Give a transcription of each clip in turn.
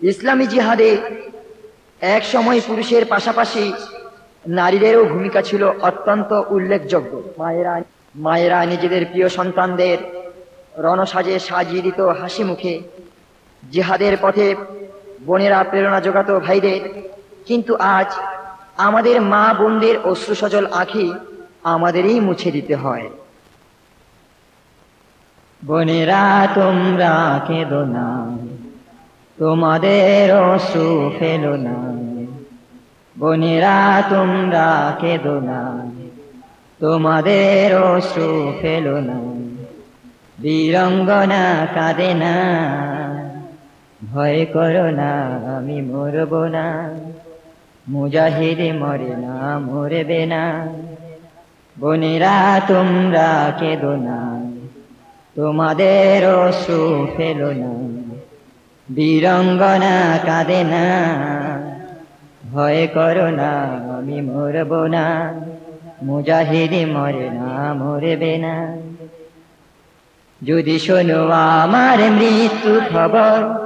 ইসলামী জিহাদে এক সময় পুরুষের পাশাপাশি নারীদেরও ভূমিকা ছিল অত্যন্ত উল্লেখযোগ্য। মায়েরা মায়েরা নিজেদের প্রিয় সন্তানদের রণসাজে সাজিয়ে দিত হাসি মুখে। জিহাদের পথে বোনেরা প্রেরণা জোগাত ভাইদের। কিন্তু আজ আমাদের মা বোনদের অশ্রু সজল আঁখি আমাদেরই মুছে দিতে হয়। বোনেরা, তোমরা কেঁদো না। তোমাদের অশ্রু ফেলো না। বোনেরা, তোমরা কেঁদো না। তোমাদের অশ্রু ফেলো না। বীরঙ্গনা কাঁদে না। ভয় করো না, আমি মরব না। মুজাহিদে মরে না, মরবে না। বোনেরা, তোমরা কেঁদো না। তোমাদের অশ্রু ফেলো না। বীরঙ্গনা কাঁদে না। ভয় করো না, আমি মরব না। মুজাহিদি মরে না, মরবে না। যদি শোনো আমার মৃত্যু খবর,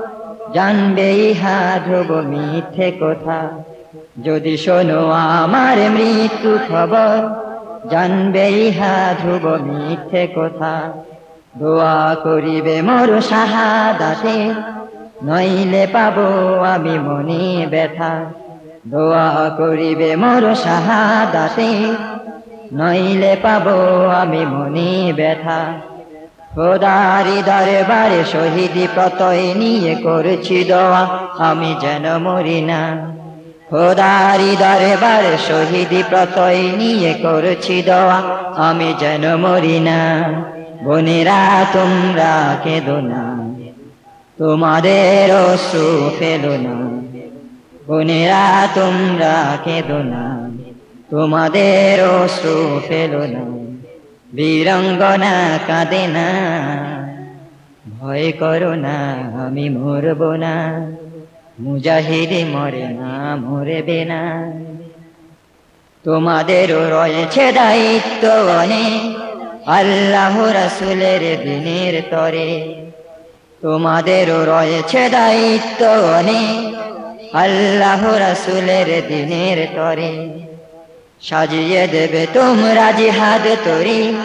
জানবে ইহা ধ্রুব মিথ্যে কথা। যদি শোনো আমার মৃত্যু খবর, জানবে ইহা ধ্রুব মিথ্যে কথা। দোয়া করিবে মোর শাহাদাতে নইলে পাবো আমি মনে ব্যথা। দোয়া করিবে মোর শাহাদাতে। নইলে পাবো আমি মনে ব্যথা। খোদারি দরবারে শহীদি প্রতয় নিয়ে করছি দোয়া, আমি যেন মরি না। খোদারি দরবারে শহীদি প্রতয় নিয়ে করছি দোয়া, আমি যেন মরি না। বোনেরা, তোমরা কেঁদো না। তোমাদের অশ্রু ফেলো না। বোনেরা, তোমরা কেঁদো না। তোমাদের অশ্রু ফেলো না। বীরঙ্গনা কাঁদে না। ভয় করো না, আমি মরব না। মুজাহিদে মরে না, মরবে না। তোমাদেরও রয়েছে দায়িত্ব অনেক। আল্লাহ রাসুলের দিনের তরে। তোমাদেরও রয়েছে দায়িত্ব অনেক। আল্লাহ রাসুলের দিনের তরে। সাজিয়ে দেবে তোমরা জিহাদ তরি।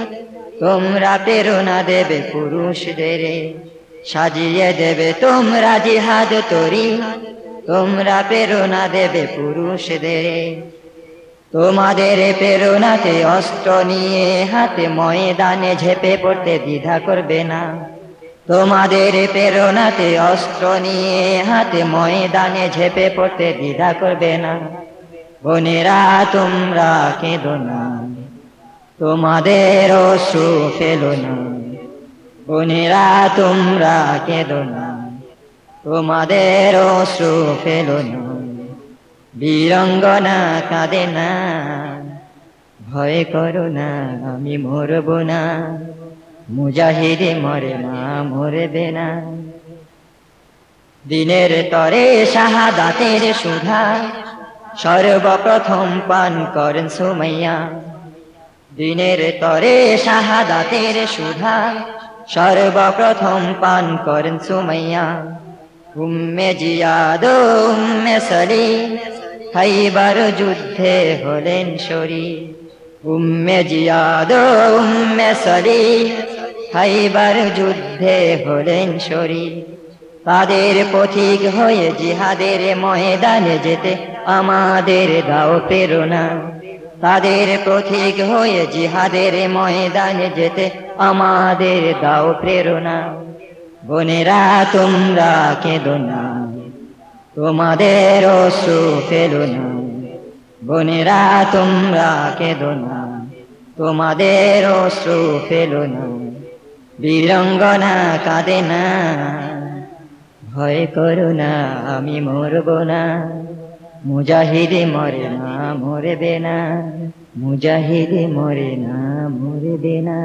তোমরা প্রেরণা দেবে পুরুষদের। সাজিয়ে দেবে তোমরা জিহাদ তরি। তোমরা প্রেরণা দেবে পুরুষদের। তোমাদের প্রেরণাতে অস্ত্র নিয়ে হাতে ময়দানে ঝেপে পড়তে দ্বিধা করবে না। তোমাদের প্রেরণাতে অস্ত্র নিয়ে হাতে ময়দানে ঝেপে পড়তে দ্বিধা করবে না। বোনেরা, তোমরা কেঁদো না। তোমাদের অশ্রু ফেলো না। বোনেরা, তোমরা কেঁদো না। তোমাদের অশ্রু ফেলো না। বীরঙ্গনা কাঁদে না। ভয় করো না, আমি মরব না। মুজাহিদে মরে না মরবে না। দিনের তরে শাহাদাতের সুধা, সর্বপ্রথম পান করেন সুমাইয়া। দিনের তরে শাহাদাতের সুধা, সর্বপ্রথম পান করেন সুমাইয়া। উম্মে জিয়াদ, উম্মে সলি হাইবার যুদ্ধে হলেন শরী উম্মে জিয়াদ, উম্মে সলি হাইবার যুদ্ধে হলেন শরী তাদের পথিক হয়ে জিহাদের ময়দানে যেতে আমাদের দাও প্রেরণা। তাদের পথিক হয়ে জিহাদের ময়দানে যেতে আমাদের দাও প্রেরণা। বোনেরা, তোমরা কেঁদো না। তোমাদের অশ্রু ফেলো না। বোনেরা, তোমরা কেঁদো না। তোমাদের অশ্রু ফেলো না। বীরঙ্গনা কাঁদে না। ভয় করো না, আমি মরব না। মুজাহিদে মরে না, মরবে না। মুজাহিদে মরে না, মরবে না।